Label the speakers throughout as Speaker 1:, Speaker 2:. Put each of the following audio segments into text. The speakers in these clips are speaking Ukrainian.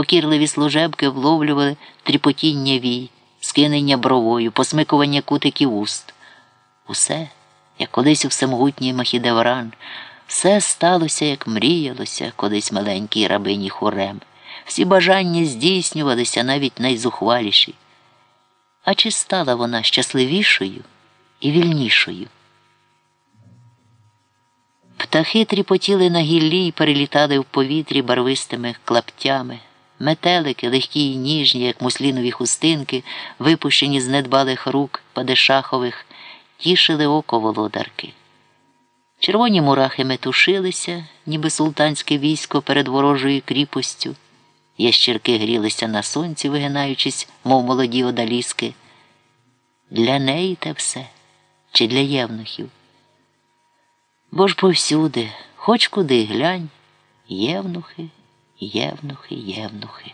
Speaker 1: Покірливі служебки вловлювали тріпотіння вій, скинення бровою, посмикування кутиків уст. Усе, як колись у всемогутній Махідевран, все сталося, як мріялося колись маленькій рабині Хурем. Всі бажання здійснювалися навіть найзухваліші. А чи стала вона щасливішою і вільнішою? Птахи тріпотіли на гіллі і перелітали в повітрі барвистими клаптями. Метелики, легкі й ніжні, як муслінові хустинки, випущені з недбалих рук падешахових, тішили око володарки. Червоні мурахи метушилися, ніби султанське військо перед ворожою кріпостю. Ящірки грілися на сонці, вигинаючись, мов молоді одаліски. Для неї те все чи для євнухів? Бо ж повсюди, хоч куди глянь, євнухи, євнухи, євнухи.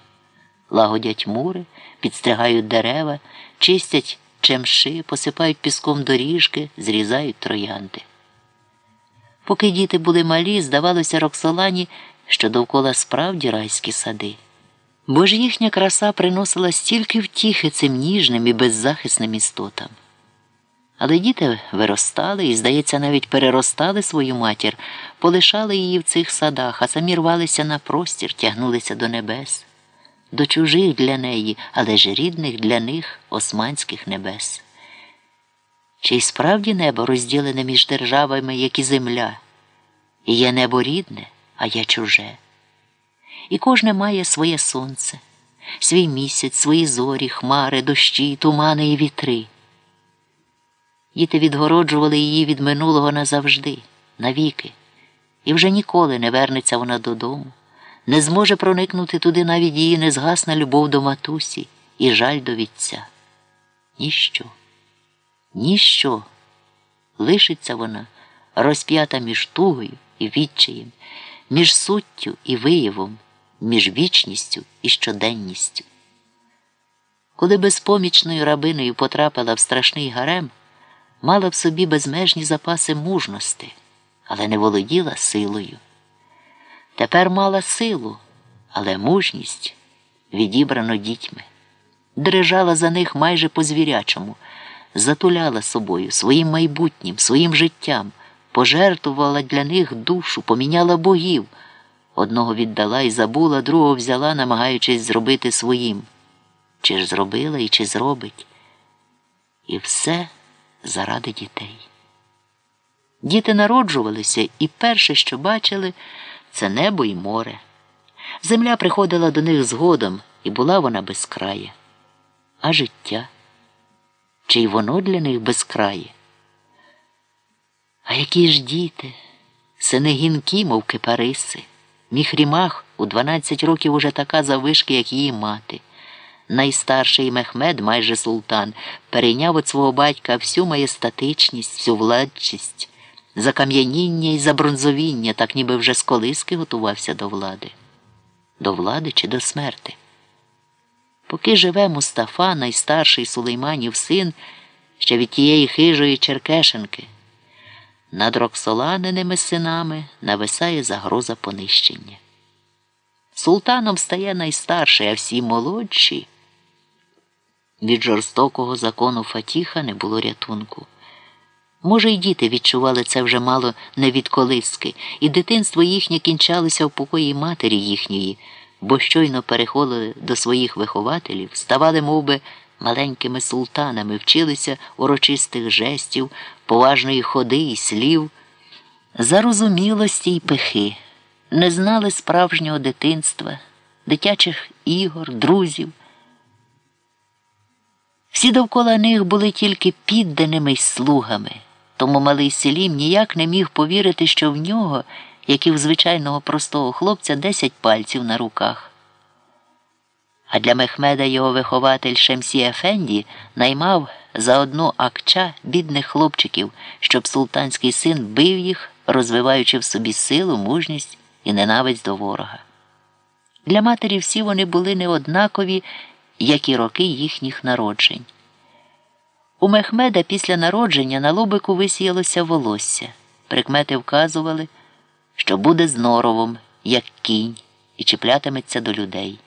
Speaker 1: Лагодять мури, підстригають дерева, чистять чемши, посипають піском доріжки, зрізають троянди. Поки діти були малі, здавалося Роксолані, що довкола справді райські сади. Бо ж їхня краса приносила стільки втіхи цим ніжним і беззахисним істотам. Але діти виростали і, здається, навіть переростали свою матір, полишали її в цих садах, а самі рвалися на простір, тягнулися до небес, до чужих для неї, але ж рідних для них османських небес. Чи й справді небо розділене між державами, як і земля, і є небо рідне, а є чуже. І кожне має своє сонце, свій місяць, свої зорі, хмари, дощі, тумани і вітри. Діти відгороджували її від минулого назавжди, навіки, і вже ніколи не вернеться вона додому, не зможе проникнути туди навіть її незгасна любов до матусі і жаль до вітця. Ніщо, ніщо. Лишиться вона розп'ята між тугою і відчаєм, між суттю і виявом, між вічністю і щоденністю. Коли безпомічною рабиною потрапила в страшний гарем, мала в собі безмежні запаси мужності, але не володіла силою. Тепер мала силу, але мужність відібрано дітьми, дрижала за них майже по звірячому, затуляла собою своїм майбутнім, своїм життям, пожертвувала для них душу, поміняла богів. Одного віддала і забула, другого взяла, намагаючись зробити своїм. Чи ж зробила і чи зробить? І все заради дітей. Діти народжувалися і перше, що бачили, це небо і море. Земля приходила до них згодом, і була вона безкрая. А життя? Чи й воно для них безкрає? А які ж діти, сини гінкі, мов кипариси, міхрімах у 12 років уже така завишки, як її мати. Найстарший Мехмед, майже султан, перейняв від свого батька всю маєстатичність, всю владчість, закам'яніння і забронзовіння, так ніби вже з колиски готувався до влади. До влади чи до смерти. Поки живе Мустафа, найстарший сулейманів син, ще від тієї хижої Черкешенки, над роксоланеними синами нависає загроза понищення. Султаном стає найстарший, а всі молодші. Від жорстокого закону Фатіха не було рятунку. Може, й діти відчували це вже мало не від колиски, і дитинство їхнє кінчалося в покої матері їхньої, бо щойно переходили до своїх вихователів, ставали мов би, маленькими султанами, вчилися урочистих жестів, поважної ходи і слів, зарозумілості й пихи, не знали справжнього дитинства, дитячих ігор, друзів. Всі довкола них були тільки підданими й слугами, тому малий Селім ніяк не міг повірити, що в нього, як і в звичайного простого хлопця, десять пальців на руках. А для Мехмеда його вихователь Шемсі Ефенді наймав за одну акча бідних хлопчиків, щоб султанський син бив їх, розвиваючи в собі силу, мужність і ненависть до ворога. Для матері всі вони були неоднакові як і роки їхніх народжень. У Мехмеда після народження на лобику висіялося волосся. Прикмети вказували, що буде з норовом, як кінь, і чіплятиметься до людей.